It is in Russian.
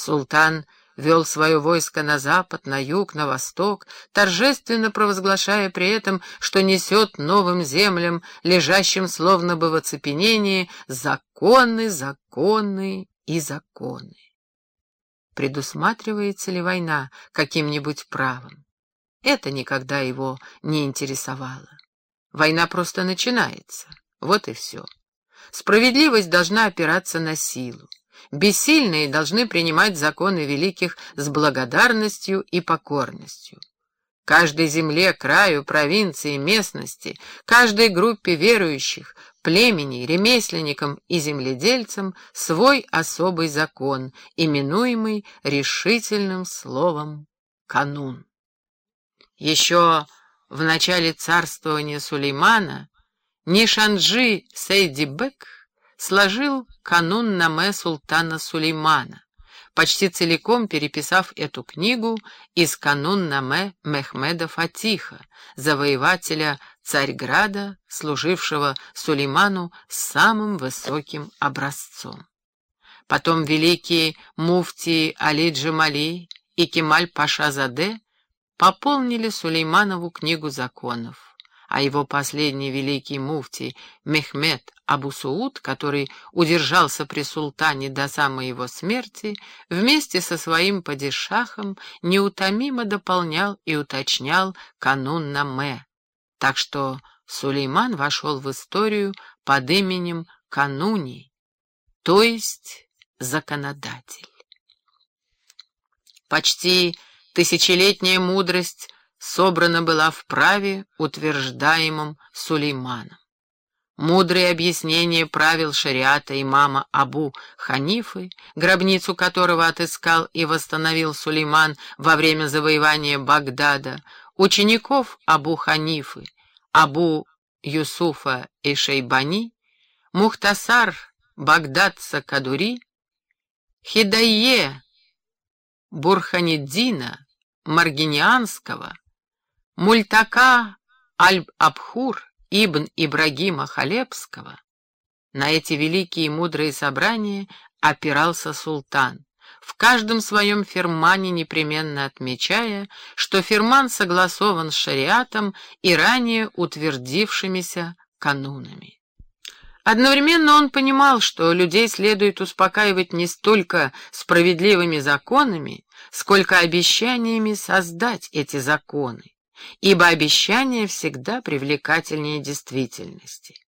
Султан вел свое войско на запад, на юг, на восток, торжественно провозглашая при этом, что несет новым землям, лежащим словно бы в оцепенении, законы, законы и законы. Предусматривается ли война каким-нибудь правом? Это никогда его не интересовало. Война просто начинается, вот и все. Справедливость должна опираться на силу. Бессильные должны принимать законы великих с благодарностью и покорностью. Каждой земле, краю, провинции, местности, каждой группе верующих, племени, ремесленникам и земледельцам свой особый закон, именуемый решительным словом «канун». Еще в начале царствования Сулеймана Нишанджи Сейдибек сложил канун Наме султана Сулеймана, почти целиком переписав эту книгу из канун Наме Мехмеда Фатиха, завоевателя Царьграда, служившего Сулейману самым высоким образцом. Потом великие муфтии Али Джамали и Кемаль Паша Заде пополнили Сулейманову книгу законов а его последний великий муфтий Мехмед Абусууд, который удержался при султане до самой его смерти, вместе со своим падишахом неутомимо дополнял и уточнял канун Наме, так что Сулейман вошел в историю под именем Кануни, то есть законодатель. Почти тысячелетняя мудрость собрана была в праве, утверждаемом Сулейманом. Мудрые объяснения правил шариата имама Абу Ханифы, гробницу которого отыскал и восстановил Сулейман во время завоевания Багдада, учеников Абу Ханифы, Абу Юсуфа и Шейбани, Мухтасар Багдадца Кадури, Хидайе Бурханиддина Маргинианского, Мультака Аль-Абхур Ибн Ибрагима Халепского, на эти великие и мудрые собрания опирался султан, в каждом своем фермане непременно отмечая, что ферман согласован с шариатом и ранее утвердившимися канунами. Одновременно он понимал, что людей следует успокаивать не столько справедливыми законами, сколько обещаниями создать эти законы ибо обещание всегда привлекательнее действительности.